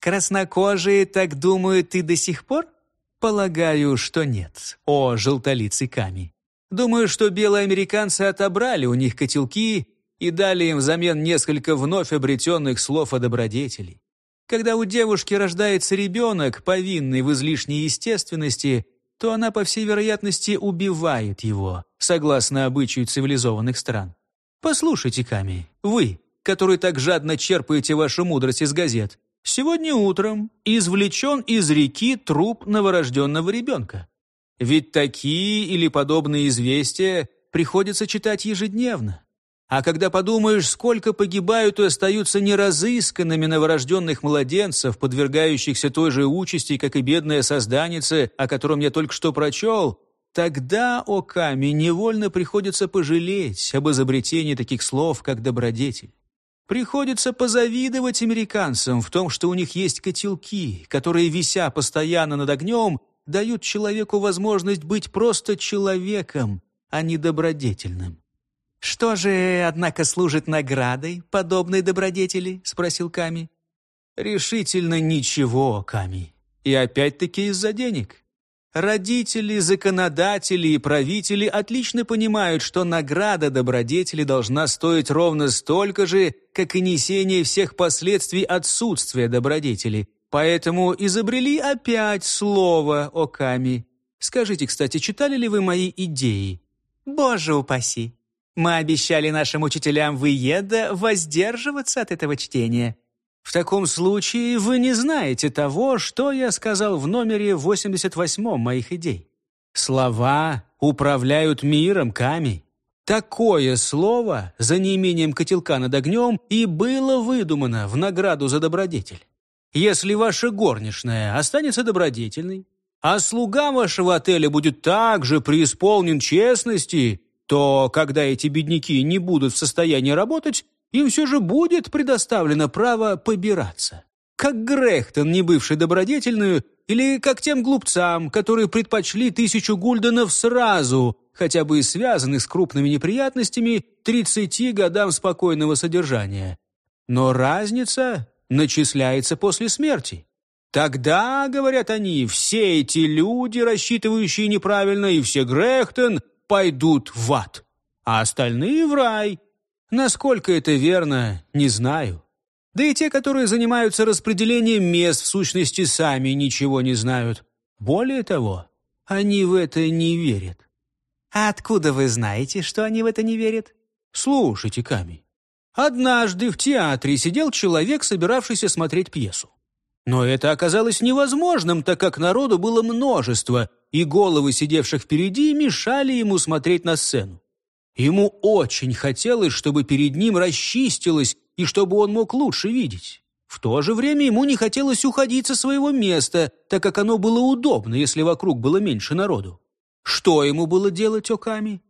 Краснокожие так думают и до сих пор? Полагаю, что нет, о желтолицый Ками. Думаю, что белые американцы отобрали у них котелки и дали им взамен несколько вновь обретенных слов о добродетели. Когда у девушки рождается ребенок, повинный в излишней естественности, то она, по всей вероятности, убивает его, согласно обычаю цивилизованных стран. Послушайте, Ками, вы, который так жадно черпаете вашу мудрость из газет, сегодня утром извлечен из реки труп новорожденного ребенка. Ведь такие или подобные известия приходится читать ежедневно. А когда подумаешь, сколько погибают и остаются неразысканными новорожденных младенцев, подвергающихся той же участи, как и бедная созданица, о котором я только что прочел, тогда, о Ками, невольно приходится пожалеть об изобретении таких слов, как добродетель. Приходится позавидовать американцам в том, что у них есть котелки, которые, вися постоянно над огнем, дают человеку возможность быть просто человеком, а не добродетельным. «Что же, однако, служит наградой подобной добродетели?» — спросил Ками. «Решительно ничего, Ками. И опять-таки из-за денег. Родители, законодатели и правители отлично понимают, что награда добродетели должна стоить ровно столько же, как и несение всех последствий отсутствия добродетели. Поэтому изобрели опять слово о Ками. Скажите, кстати, читали ли вы мои идеи? Боже упаси! Мы обещали нашим учителям в Иеда воздерживаться от этого чтения. В таком случае вы не знаете того, что я сказал в номере 88 моих идей. Слова управляют миром, Ками. Такое слово, за неимением котелка над огнем, и было выдумано в награду за добродетель. Если ваша горничная останется добродетельной, а слуга вашего отеля будет также преисполнен честности, то когда эти бедняки не будут в состоянии работать, им все же будет предоставлено право побираться. Как Грехтон, не бывший добродетельную, или как тем глупцам, которые предпочли тысячу гульденов сразу, хотя бы и связанных с крупными неприятностями, 30 годам спокойного содержания. Но разница начисляется после смерти. Тогда, говорят они, все эти люди, рассчитывающие неправильно, и все Грехтон, пойдут в ад, а остальные в рай – Насколько это верно, не знаю. Да и те, которые занимаются распределением мест, в сущности, сами ничего не знают. Более того, они в это не верят. А откуда вы знаете, что они в это не верят? Слушайте, Ками. Однажды в театре сидел человек, собиравшийся смотреть пьесу. Но это оказалось невозможным, так как народу было множество, и головы сидевших впереди мешали ему смотреть на сцену. Ему очень хотелось, чтобы перед ним расчистилось и чтобы он мог лучше видеть. В то же время ему не хотелось уходить со своего места, так как оно было удобно, если вокруг было меньше народу. Что ему было делать, Оками?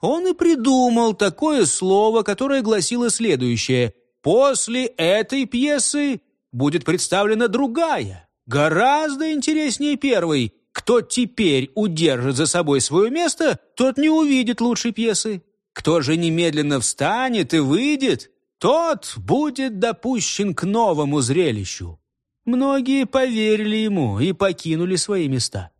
Он и придумал такое слово, которое гласило следующее. «После этой пьесы будет представлена другая, гораздо интереснее первой, кто теперь удержит за собой свое место, тот не увидит лучшей пьесы. Кто же немедленно встанет и выйдет, тот будет допущен к новому зрелищу. Многие поверили ему и покинули свои места.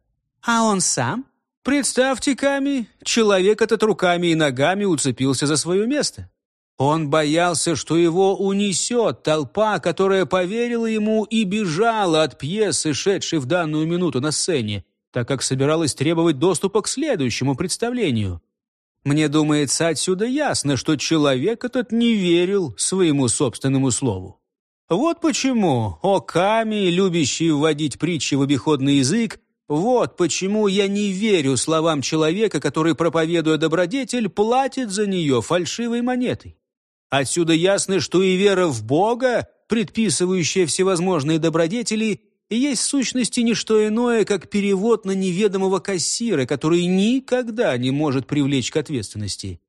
А он сам? Представьте, Ками, человек этот руками и ногами уцепился за свое место. Он боялся, что его унесет толпа, которая поверила ему и бежала от пьесы, шедшей в данную минуту на сцене, так как собиралась требовать доступа к следующему представлению. Мне думается, отсюда ясно, что человек этот не верил своему собственному слову. Вот почему Оками, любящий вводить притчи в обиходный язык, вот почему я не верю словам человека, который, проповедуя добродетель, платит за нее фальшивой монетой. Отсюда ясно, что и вера в Бога, предписывающая всевозможные добродетели, есть в сущности не что иное, как перевод на неведомого кассира, который никогда не может привлечь к ответственности.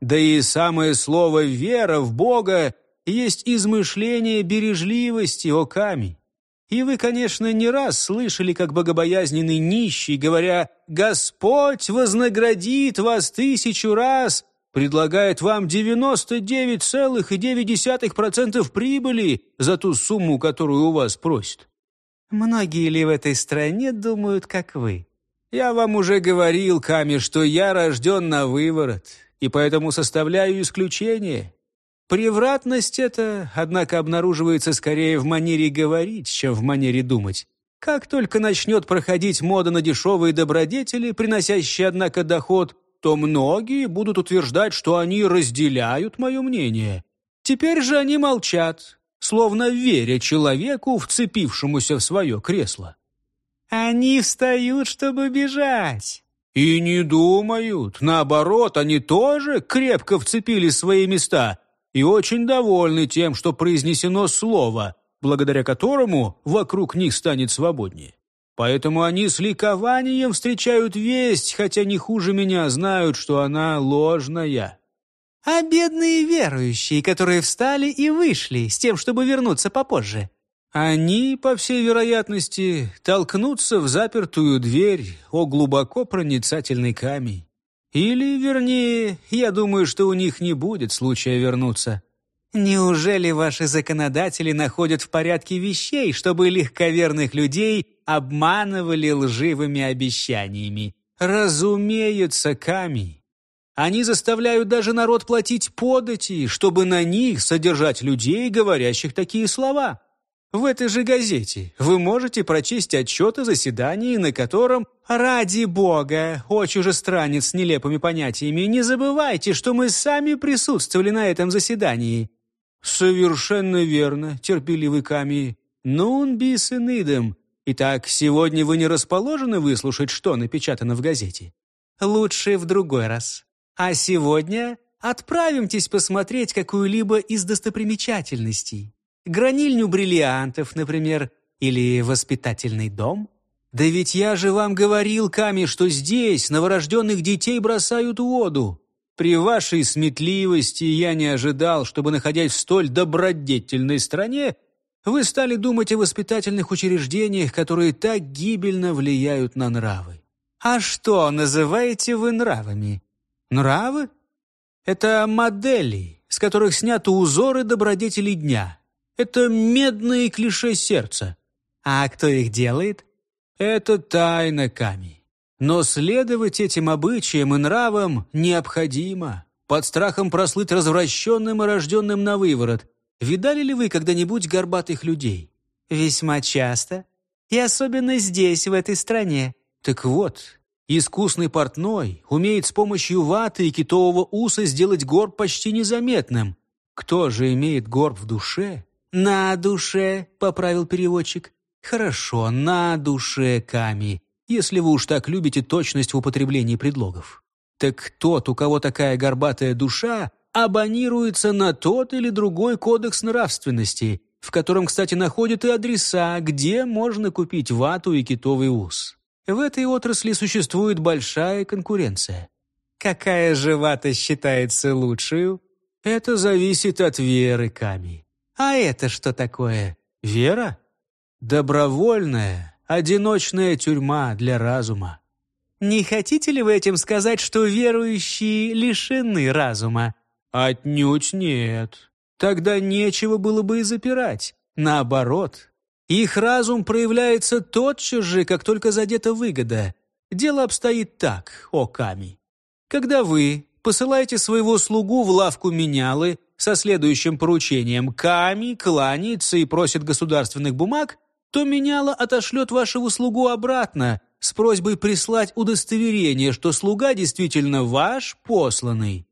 Да и самое слово «вера» в Бога есть измышление бережливости, о камень. И вы, конечно, не раз слышали, как богобоязненный нищий, говоря «Господь вознаградит вас тысячу раз», предлагает вам 99,9% прибыли за ту сумму, которую у вас просит. Многие ли в этой стране думают, как вы? Я вам уже говорил, Ками, что я рожден на выворот, и поэтому составляю исключение. Превратность эта, однако, обнаруживается скорее в манере говорить, чем в манере думать. Как только начнет проходить мода на дешевые добродетели, приносящие, однако, доход, то многие будут утверждать, что они разделяют мое мнение. Теперь же они молчат, словно веря человеку, вцепившемуся в свое кресло. Они встают, чтобы бежать. И не думают. Наоборот, они тоже крепко вцепили свои места и очень довольны тем, что произнесено слово, благодаря которому вокруг них станет свободнее. Поэтому они с ликованием встречают весть, хотя не хуже меня знают, что она ложная. А бедные верующие, которые встали и вышли с тем, чтобы вернуться попозже? Они, по всей вероятности, толкнутся в запертую дверь о глубоко проницательный камень. Или, вернее, я думаю, что у них не будет случая вернуться. Неужели ваши законодатели находят в порядке вещей, чтобы легковерных людей обманывали лживыми обещаниями? Разумеется, Ками. Они заставляют даже народ платить подати, чтобы на них содержать людей, говорящих такие слова. В этой же газете вы можете прочесть отчет о заседании, на котором «Ради Бога, о чужестранец с нелепыми понятиями, не забывайте, что мы сами присутствовали на этом заседании». «Совершенно верно, терпеливый Ками. Нун бис идем. Итак, сегодня вы не расположены выслушать, что напечатано в газете?» «Лучше в другой раз. А сегодня отправимтесь посмотреть какую-либо из достопримечательностей. Гранильню бриллиантов, например, или воспитательный дом». «Да ведь я же вам говорил, Ками, что здесь новорожденных детей бросают в воду. При вашей сметливости я не ожидал, чтобы, находясь в столь добродетельной стране, вы стали думать о воспитательных учреждениях, которые так гибельно влияют на нравы. А что называете вы нравами? Нравы? Это модели, с которых сняты узоры добродетелей дня. Это медные клише сердца. А кто их делает? Это тайна Ками. Но следовать этим обычаям и нравам необходимо. Под страхом прослыть развращенным и рожденным на выворот. Видали ли вы когда-нибудь горбатых людей? Весьма часто. И особенно здесь, в этой стране. Так вот, искусный портной умеет с помощью ваты и китового уса сделать горб почти незаметным. Кто же имеет горб в душе? «На душе», — поправил переводчик. «Хорошо, на душе, Ками если вы уж так любите точность в употреблении предлогов. Так тот, у кого такая горбатая душа, абонируется на тот или другой кодекс нравственности, в котором, кстати, находят и адреса, где можно купить вату и китовый ус. В этой отрасли существует большая конкуренция. Какая же вата считается лучшей? Это зависит от веры, Ками. А это что такое? Вера? Добровольная, одиночная тюрьма для разума. Не хотите ли вы этим сказать, что верующие лишены разума? Отнюдь нет. Тогда нечего было бы и запирать. Наоборот, их разум проявляется тотчас же, как только задета выгода. Дело обстоит так, о Ками. Когда вы посылаете своего слугу в лавку менялы со следующим поручением «Ками кланяется и просит государственных бумаг», то меняло отошлет вашего слугу обратно с просьбой прислать удостоверение, что слуга действительно ваш посланный.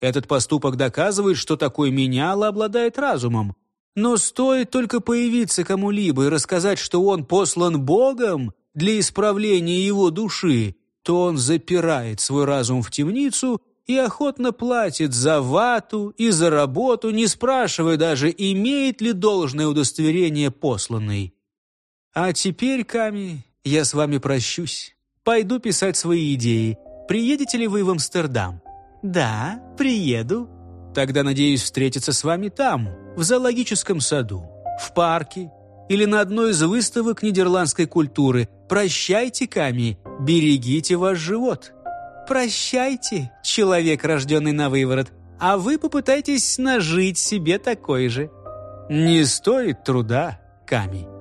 Этот поступок доказывает, что такой меняло обладает разумом. Но стоит только появиться кому-либо и рассказать, что он послан Богом для исправления его души, то он запирает свой разум в темницу и охотно платит за вату и за работу, не спрашивая даже, имеет ли должное удостоверение посланный. А теперь, Ками, я с вами прощусь. Пойду писать свои идеи. Приедете ли вы в Амстердам? Да, приеду. Тогда надеюсь встретиться с вами там, в зоологическом саду, в парке или на одной из выставок нидерландской культуры. Прощайте, Ками, берегите ваш живот. Прощайте, человек, рожденный на выворот, а вы попытайтесь нажить себе такой же». «Не стоит труда, Ками».